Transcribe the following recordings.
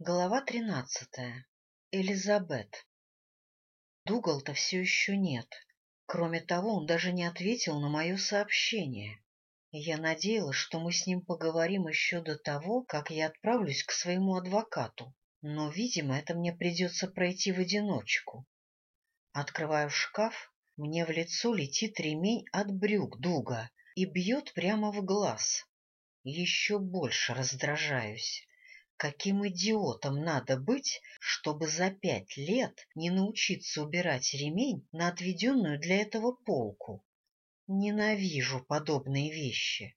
Глава тринадцатая. Элизабет. Дугал-то все еще нет. Кроме того, он даже не ответил на мое сообщение. Я надеялась, что мы с ним поговорим еще до того, как я отправлюсь к своему адвокату. Но, видимо, это мне придется пройти в одиночку. Открываю шкаф, мне в лицо летит ремень от брюк Дуга и бьет прямо в глаз. Еще больше раздражаюсь. Каким идиотом надо быть, чтобы за пять лет не научиться убирать ремень на отведенную для этого полку? Ненавижу подобные вещи.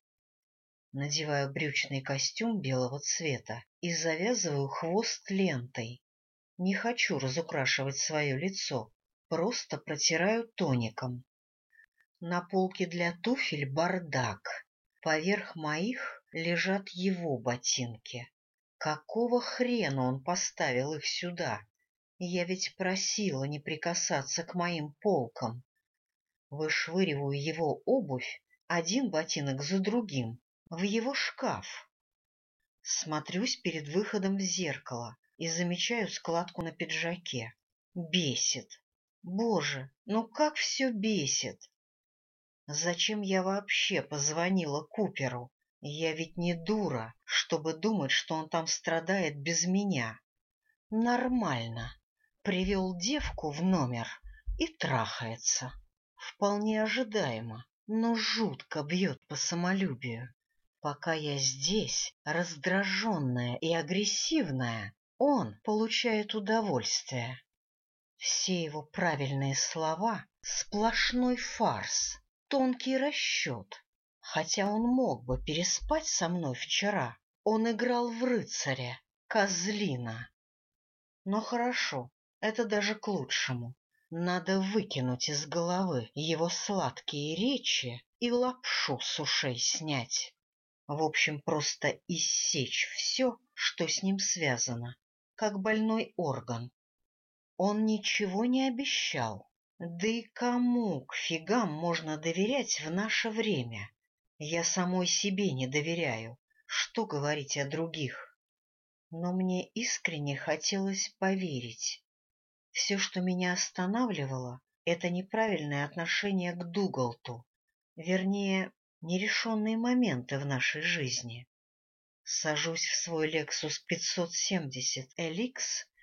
Надеваю брючный костюм белого цвета и завязываю хвост лентой. Не хочу разукрашивать свое лицо, просто протираю тоником. На полке для туфель бардак. Поверх моих лежат его ботинки. Какого хрена он поставил их сюда? Я ведь просила не прикасаться к моим полкам. Вышвыриваю его обувь, один ботинок за другим, в его шкаф. Смотрюсь перед выходом в зеркало и замечаю складку на пиджаке. Бесит. Боже, ну как все бесит! Зачем я вообще позвонила Куперу? Я ведь не дура, чтобы думать, что он там страдает без меня. Нормально. Привел девку в номер и трахается. Вполне ожидаемо, но жутко бьет по самолюбию. Пока я здесь, раздраженная и агрессивная, он получает удовольствие. Все его правильные слова — сплошной фарс, тонкий расчет. Хотя он мог бы переспать со мной вчера, он играл в рыцаря, козлина. Но хорошо, это даже к лучшему. Надо выкинуть из головы его сладкие речи и лапшу с ушей снять. В общем, просто иссечь все, что с ним связано, как больной орган. Он ничего не обещал. Да и кому к фигам можно доверять в наше время? Я самой себе не доверяю. Что говорить о других? Но мне искренне хотелось поверить. Все, что меня останавливало, это неправильное отношение к Дугалту, вернее, нерешенные моменты в нашей жизни. Сажусь в свой Lexus 570 LX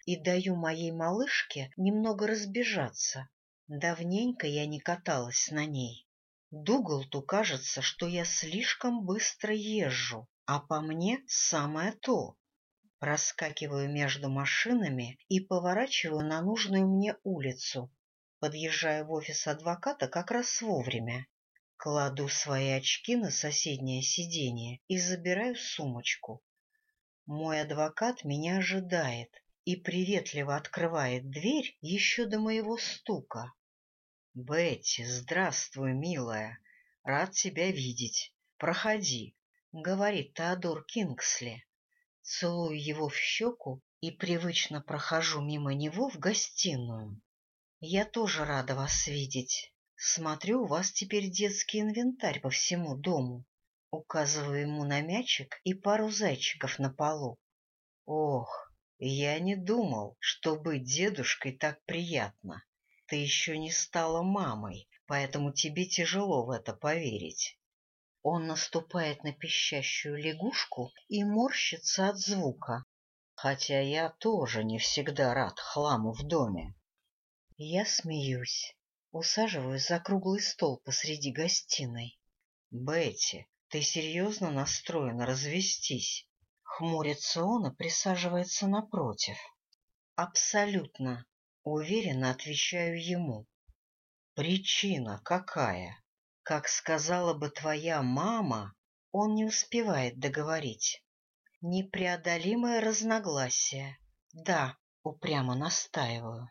и даю моей малышке немного разбежаться. Давненько я не каталась на ней. Дугалту кажется, что я слишком быстро езжу, а по мне самое то. Проскакиваю между машинами и поворачиваю на нужную мне улицу. Подъезжаю в офис адвоката как раз вовремя. Кладу свои очки на соседнее сиденье и забираю сумочку. Мой адвокат меня ожидает и приветливо открывает дверь еще до моего стука. Бетти, здравствуй, милая. Рад тебя видеть. Проходи, — говорит Теодор Кингсли. Целую его в щеку и привычно прохожу мимо него в гостиную. Я тоже рада вас видеть. Смотрю, у вас теперь детский инвентарь по всему дому. Указываю ему на мячик и пару зайчиков на полу. Ох, я не думал, что быть дедушкой так приятно. Ты еще не стала мамой, поэтому тебе тяжело в это поверить. Он наступает на пищащую лягушку и морщится от звука. Хотя я тоже не всегда рад хламу в доме. Я смеюсь, усаживаюсь за круглый стол посреди гостиной. — Бетти, ты серьезно настроена развестись? Хмурится он и присаживается напротив. — Абсолютно. Уверенно отвечаю ему. Причина какая? Как сказала бы твоя мама, он не успевает договорить. Непреодолимое разногласие. Да, упрямо настаиваю.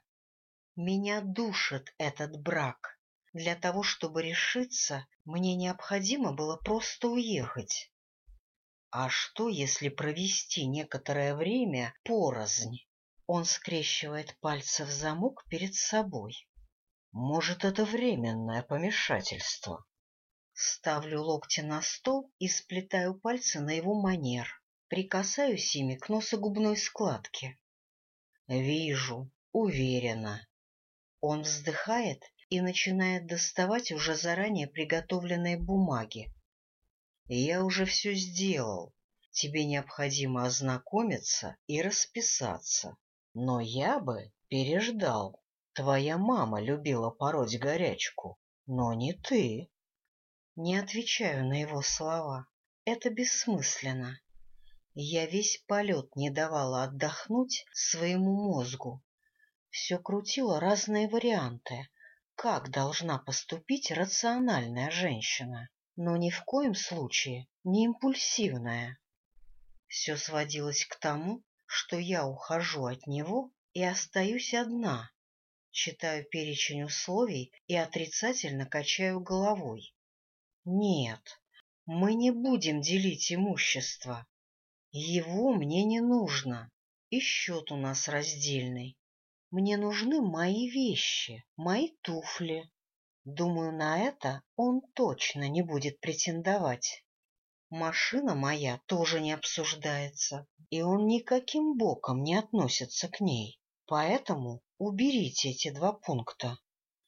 Меня душит этот брак. Для того, чтобы решиться, мне необходимо было просто уехать. А что, если провести некоторое время порознь? Он скрещивает пальцы в замок перед собой. Может, это временное помешательство? Ставлю локти на стол и сплетаю пальцы на его манер. прикасаюсь ими к носогубной складке. Вижу, уверена. Он вздыхает и начинает доставать уже заранее приготовленные бумаги. Я уже все сделал. Тебе необходимо ознакомиться и расписаться. Но я бы переждал. Твоя мама любила пороть горячку, но не ты. Не отвечаю на его слова. Это бессмысленно. Я весь полет не давала отдохнуть своему мозгу. Все крутило разные варианты, как должна поступить рациональная женщина, но ни в коем случае не импульсивная. Все сводилось к тому, что я ухожу от него и остаюсь одна, читаю перечень условий и отрицательно качаю головой. Нет, мы не будем делить имущество. Его мне не нужно, и счет у нас раздельный. Мне нужны мои вещи, мои туфли. Думаю, на это он точно не будет претендовать. Машина моя тоже не обсуждается, и он никаким боком не относится к ней. Поэтому уберите эти два пункта.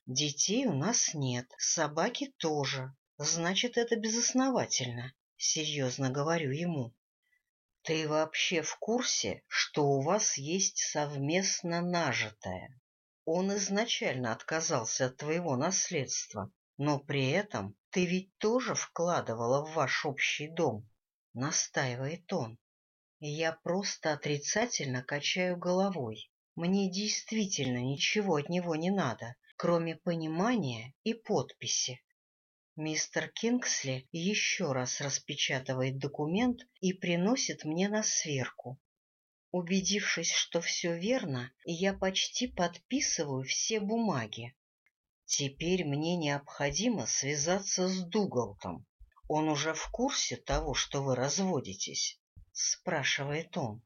Детей у нас нет, собаки тоже. Значит, это безосновательно, серьезно говорю ему. Ты вообще в курсе, что у вас есть совместно нажитое? Он изначально отказался от твоего наследства, но при этом ты ведь тоже вкладывала в ваш общий дом, — настаивает он. Я просто отрицательно качаю головой. Мне действительно ничего от него не надо, кроме понимания и подписи. Мистер Кингсли еще раз распечатывает документ и приносит мне на сверку. Убедившись, что все верно, я почти подписываю все бумаги. Теперь мне необходимо связаться с Дугалтом. Он уже в курсе того, что вы разводитесь? — спрашивает он.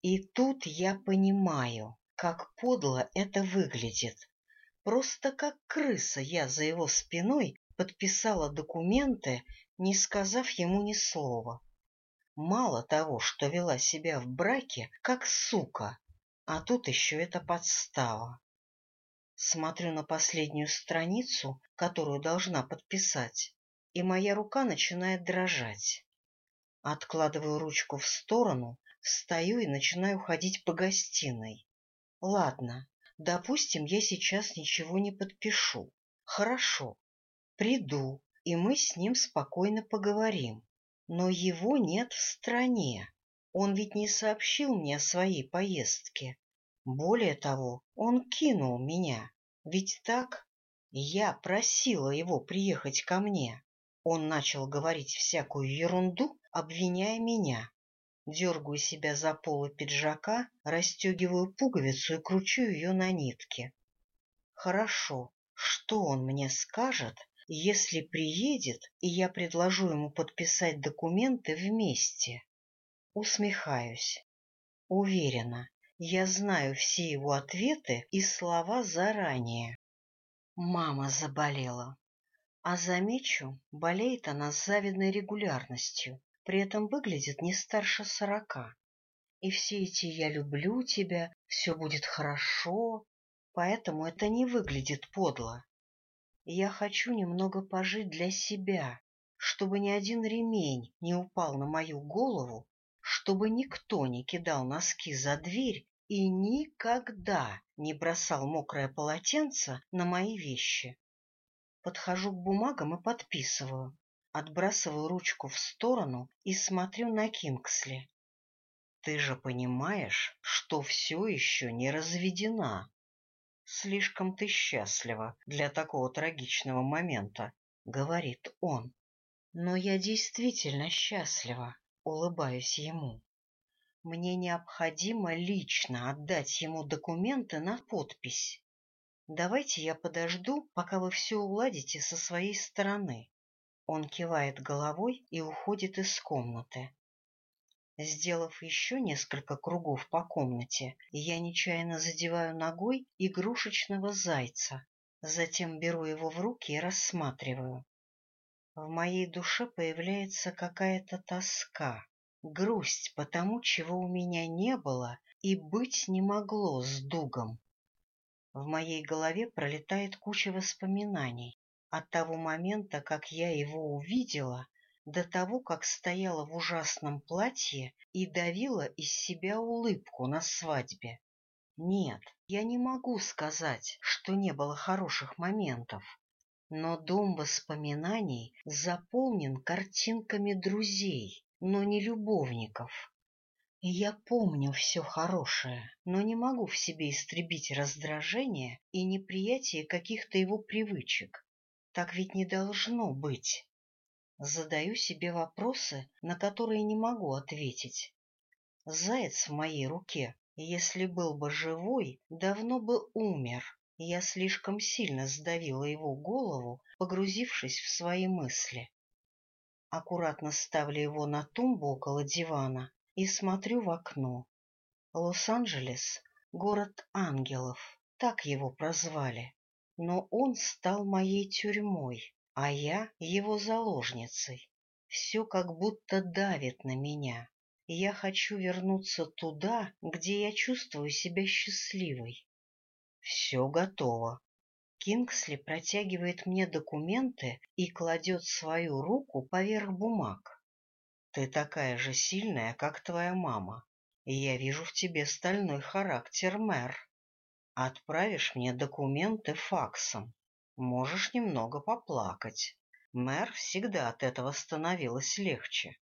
И тут я понимаю, как подло это выглядит. Просто как крыса я за его спиной подписала документы, не сказав ему ни слова. Мало того, что вела себя в браке, как сука, а тут еще эта подстава. Смотрю на последнюю страницу, которую должна подписать, и моя рука начинает дрожать. Откладываю ручку в сторону, встаю и начинаю ходить по гостиной. Ладно, допустим, я сейчас ничего не подпишу. Хорошо, Приду, и мы с ним спокойно поговорим. Но его нет в стране. Он ведь не сообщил мне о своей поездке. Более того, он кинул меня. Ведь так? Я просила его приехать ко мне. Он начал говорить всякую ерунду, обвиняя меня. Дергаю себя за полы пиджака, расстегиваю пуговицу и кручу ее на нитке. Хорошо, что он мне скажет, если приедет, и я предложу ему подписать документы вместе. Усмехаюсь. Уверена, я знаю все его ответы и слова заранее. Мама заболела. А замечу, болеет она с завидной регулярностью, при этом выглядит не старше сорока. И все эти «я люблю тебя», «все будет хорошо», поэтому это не выглядит подло. Я хочу немного пожить для себя, чтобы ни один ремень не упал на мою голову, чтобы никто не кидал носки за дверь и никогда не бросал мокрое полотенце на мои вещи. Подхожу к бумагам и подписываю, отбрасываю ручку в сторону и смотрю на Кингсли. Ты же понимаешь, что все еще не разведена. Слишком ты счастлива для такого трагичного момента, — говорит он. Но я действительно счастлива, улыбаюсь ему. Мне необходимо лично отдать ему документы на подпись. Давайте я подожду, пока вы все уладите со своей стороны. Он кивает головой и уходит из комнаты. Сделав еще несколько кругов по комнате, я нечаянно задеваю ногой игрушечного зайца, затем беру его в руки и рассматриваю. В моей душе появляется какая-то тоска. грусть по тому, чего у меня не было и быть не могло с Дугом. В моей голове пролетает куча воспоминаний от того момента, как я его увидела, до того, как стояла в ужасном платье и давила из себя улыбку на свадьбе. Нет, я не могу сказать, что не было хороших моментов, но дом воспоминаний заполнен картинками друзей, но не любовников. Я помню все хорошее, но не могу в себе истребить раздражение и неприятие каких-то его привычек. Так ведь не должно быть. Задаю себе вопросы, на которые не могу ответить. Заяц в моей руке, если был бы живой, давно бы умер. Я слишком сильно сдавила его голову, погрузившись в свои мысли. Аккуратно ставлю его на тумбу около дивана и смотрю в окно. Лос-Анджелес — город ангелов, так его прозвали. Но он стал моей тюрьмой, а я его заложницей. Все как будто давит на меня. Я хочу вернуться туда, где я чувствую себя счастливой. Все готово. Кингсли протягивает мне документы и кладет свою руку поверх бумаг. Ты такая же сильная, как твоя мама, и я вижу в тебе стальной характер, мэр. Отправишь мне документы факсом. Можешь немного поплакать. Мэр всегда от этого становилось легче.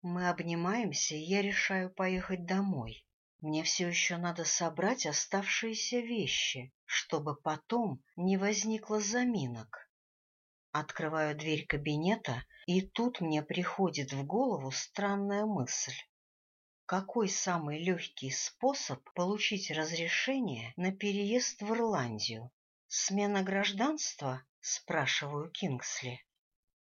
Мы обнимаемся, и я решаю поехать домой. Мне все еще надо собрать оставшиеся вещи, чтобы потом не возникло заминок. Открываю дверь кабинета, и тут мне приходит в голову странная мысль. Какой самый легкий способ получить разрешение на переезд в Ирландию? Смена гражданства? Спрашиваю Кингсли.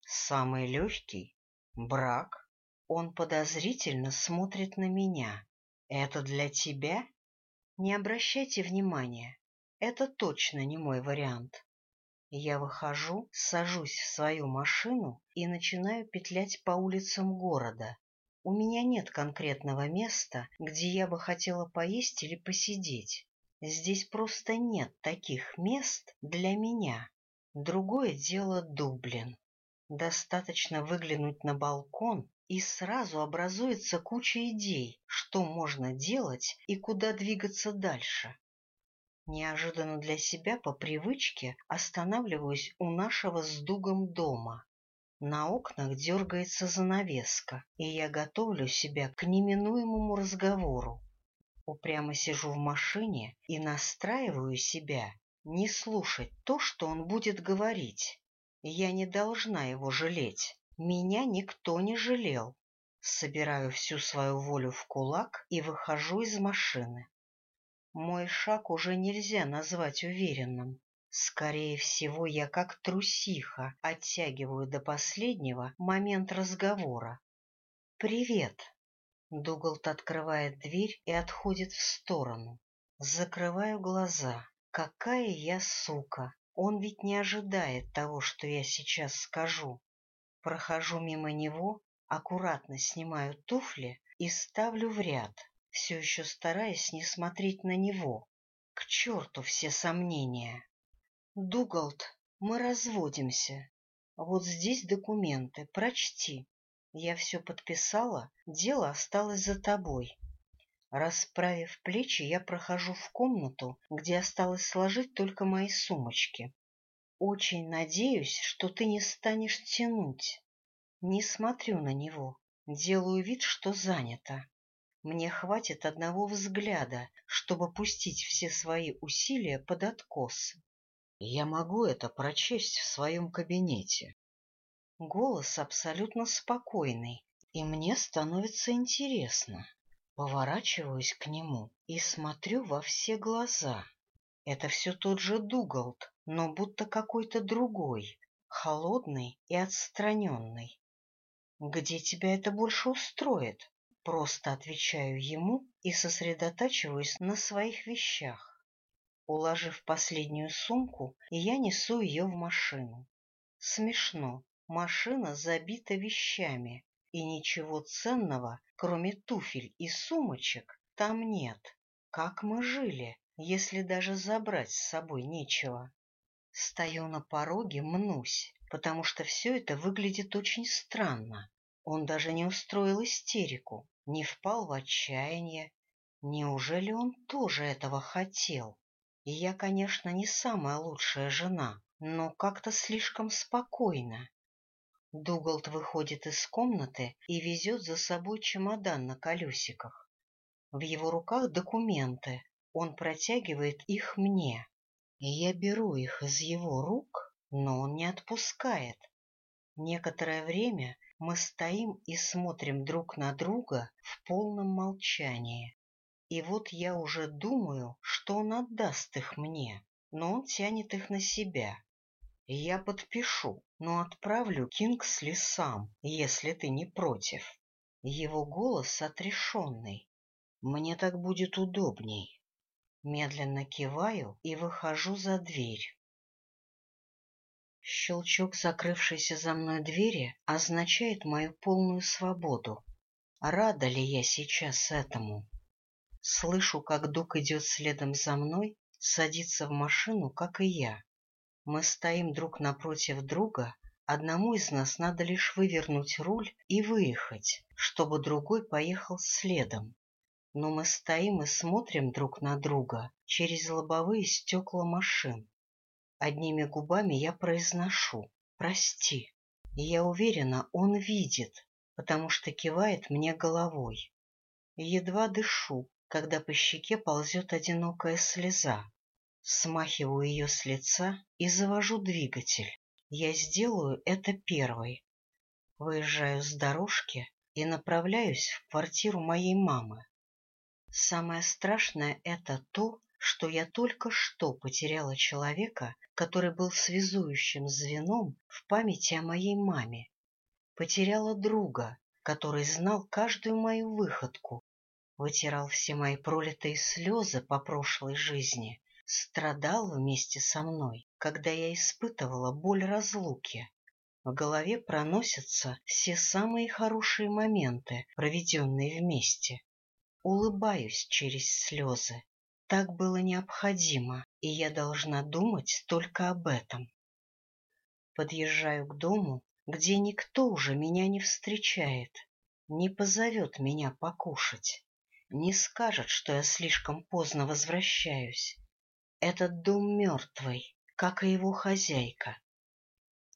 Самый легкий? Брак? Он подозрительно смотрит на меня. Это для тебя? Не обращайте внимания. Это точно не мой вариант. Я выхожу, сажусь в свою машину и начинаю петлять по улицам города. У меня нет конкретного места, где я бы хотела поесть или посидеть. Здесь просто нет таких мест для меня. Другое дело Дублин. Достаточно выглянуть на балкон, и сразу образуется куча идей, что можно делать и куда двигаться дальше. Неожиданно для себя по привычке останавливаюсь у нашего с дугом дома. На окнах дергается занавеска, и я готовлю себя к неминуемому разговору. Упрямо сижу в машине и настраиваю себя не слушать то, что он будет говорить. Я не должна его жалеть. Меня никто не жалел. Собираю всю свою волю в кулак и выхожу из машины. Мой шаг уже нельзя назвать уверенным. Скорее всего, я как трусиха оттягиваю до последнего момент разговора. «Привет!» Дугалт открывает дверь и отходит в сторону. Закрываю глаза. Какая я сука! Он ведь не ожидает того, что я сейчас скажу. Прохожу мимо него, аккуратно снимаю туфли и ставлю в ряд все еще стараясь не смотреть на него. К черту все сомнения. Дугалд, мы разводимся. Вот здесь документы, прочти. Я все подписала, дело осталось за тобой. Расправив плечи, я прохожу в комнату, где осталось сложить только мои сумочки. Очень надеюсь, что ты не станешь тянуть. Не смотрю на него, делаю вид, что занята. Мне хватит одного взгляда, чтобы пустить все свои усилия под откос. Я могу это прочесть в своем кабинете. Голос абсолютно спокойный, и мне становится интересно. Поворачиваюсь к нему и смотрю во все глаза. Это все тот же Дугалд, но будто какой-то другой, холодный и отстраненный. Где тебя это больше устроит? Просто отвечаю ему и сосредотачиваюсь на своих вещах. Уложив последнюю сумку, я несу ее в машину. Смешно. Машина забита вещами. и ничего ценного, кроме туфель и сумочек, там нет. Как мы жили, если даже забрать с собой нечего? Стою на пороге, мнусь, потому что все это выглядит очень странно. Он даже не устроил истерику, не впал в отчаяние. Неужели он тоже этого хотел? И я, конечно, не самая лучшая жена, но как-то слишком спокойно. Дугалт выходит из комнаты и везет за собой чемодан на колесиках. В его руках документы, он протягивает их мне, и я беру их из его рук, но он не отпускает. Некоторое время мы стоим и смотрим друг на друга в полном молчании. И вот я уже думаю, что он отдаст их мне, но он тянет их на себя. Я подпишу, но отправлю Кингсли сам, если ты не против. Его голос отрешенный. Мне так будет удобней. Медленно киваю и выхожу за дверь. Щелчок закрывшейся за мной двери означает мою полную свободу. Рада ли я сейчас этому? Слышу, как Дук идет следом за мной, садится в машину, как и я. Мы стоим друг напротив друга, одному из нас надо лишь вывернуть руль и выехать, чтобы другой поехал следом. Но мы стоим и смотрим друг на друга через лобовые стекла машин. Одними губами я произношу «прости». И я уверена, он видит, потому что кивает мне головой. Едва дышу, когда по щеке ползет одинокая слеза. Смахиваю ее с лица и завожу двигатель. Я сделаю это первой. Выезжаю с дорожки и направляюсь в квартиру моей мамы. Самое страшное — это то, что я только что потеряла человека, который был связующим звеном в памяти о моей маме. Потеряла друга, который знал каждую мою выходку, вытирал все мои пролитые слезы по прошлой жизни, страдал вместе со мной, когда я испытывала боль разлуки. В голове проносятся все самые хорошие моменты, проведенные вместе. Улыбаюсь через слезы. Так было необходимо, и я должна думать только об этом. Подъезжаю к дому, где никто уже меня не встречает, не позовет меня покушать не скажет, что я слишком поздно возвращаюсь. Этот дом мертвый, как и его хозяйка.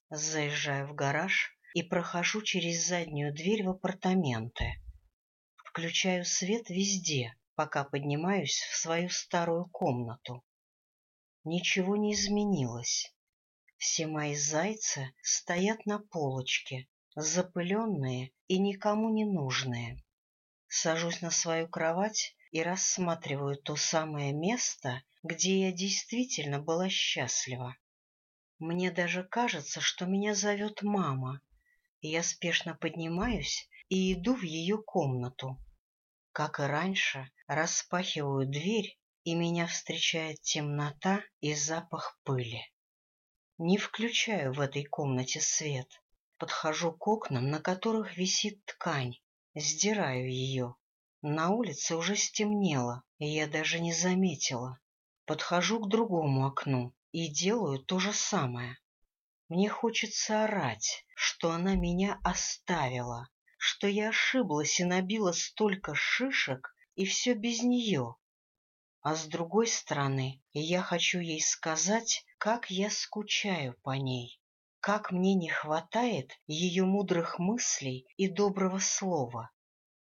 Заезжаю в гараж и прохожу через заднюю дверь в апартаменты. Включаю свет везде, пока поднимаюсь в свою старую комнату. Ничего не изменилось. Все мои зайцы стоят на полочке, запыленные и никому не нужные. Сажусь на свою кровать и рассматриваю то самое место, где я действительно была счастлива. Мне даже кажется, что меня зовет мама. Я спешно поднимаюсь и иду в ее комнату. Как и раньше, распахиваю дверь, и меня встречает темнота и запах пыли. Не включаю в этой комнате свет. Подхожу к окнам, на которых висит ткань, Сдираю ее. На улице уже стемнело, и я даже не заметила. Подхожу к другому окну и делаю то же самое. Мне хочется орать, что она меня оставила, что я ошиблась и набила столько шишек, и все без нее. А с другой стороны, я хочу ей сказать, как я скучаю по ней. Как мне не хватает ее мудрых мыслей и доброго слова.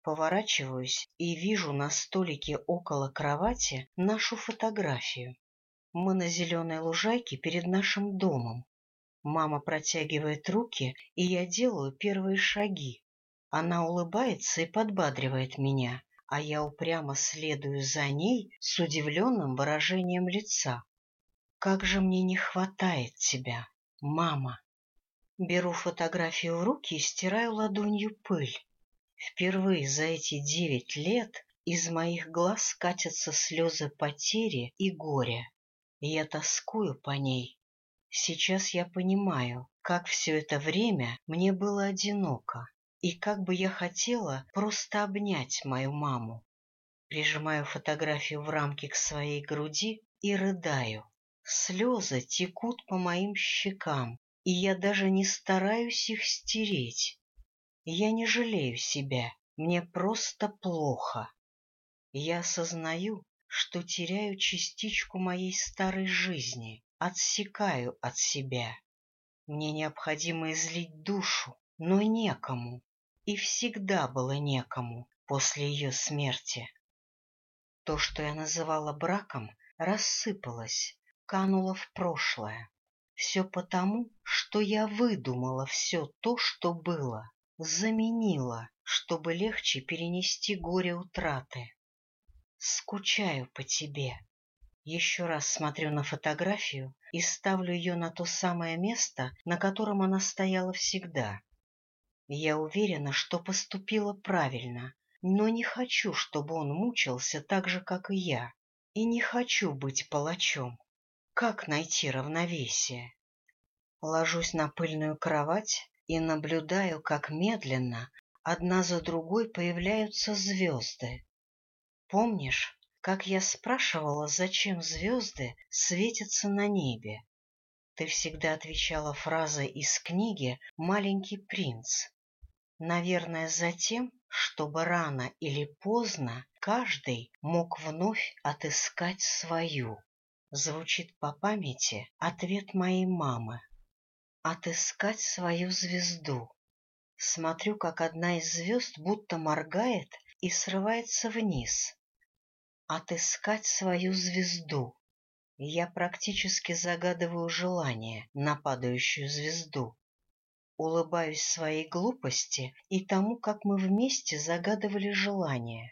Поворачиваюсь и вижу на столике около кровати нашу фотографию. Мы на зеленой лужайке перед нашим домом. Мама протягивает руки, и я делаю первые шаги. Она улыбается и подбадривает меня, а я упрямо следую за ней с удивленным выражением лица. Как же мне не хватает тебя! Мама! Беру фотографию в руки и стираю ладонью пыль. Впервые за эти девять лет из моих глаз катятся слезы потери и горя. Я тоскую по ней. Сейчас я понимаю, как все это время мне было одиноко. И как бы я хотела просто обнять мою маму. Прижимаю фотографию в рамке к своей груди и рыдаю. Слезы текут по моим щекам, и я даже не стараюсь их стереть. Я не жалею себя, мне просто плохо. Я осознаю, что теряю частичку моей старой жизни, отсекаю от себя. Мне необходимо излить душу, но некому, и всегда было некому после ее смерти. То, что я называла браком, рассыпалось, кануло в прошлое. Все потому, что я выдумала все то, что было, заменила, чтобы легче перенести горе утраты. Скучаю по тебе. Еще раз смотрю на фотографию и ставлю ее на то самое место, на котором она стояла всегда. Я уверена, что поступила правильно, но не хочу, чтобы он мучился так же, как и я, и не хочу быть палачом. Как найти равновесие? Ложусь на пыльную кровать и наблюдаю, как медленно одна за другой появляются звезды. Помнишь, как я спрашивала, зачем звезды светятся на небе? Ты всегда отвечала фразой из книги «Маленький принц». Наверное, за тем, чтобы рано или поздно каждый мог вновь отыскать свою. Звучит по памяти ответ моей мамы. Отыскать свою звезду. Смотрю, как одна из звезд будто моргает и срывается вниз отыскать свою звезду. Я практически загадываю желание на падающую звезду. Улыбаюсь своей глупости и тому, как мы вместе загадывали желание.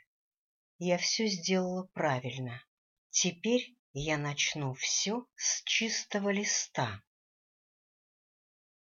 Я все сделала правильно. Теперь я начну все с чистого листа.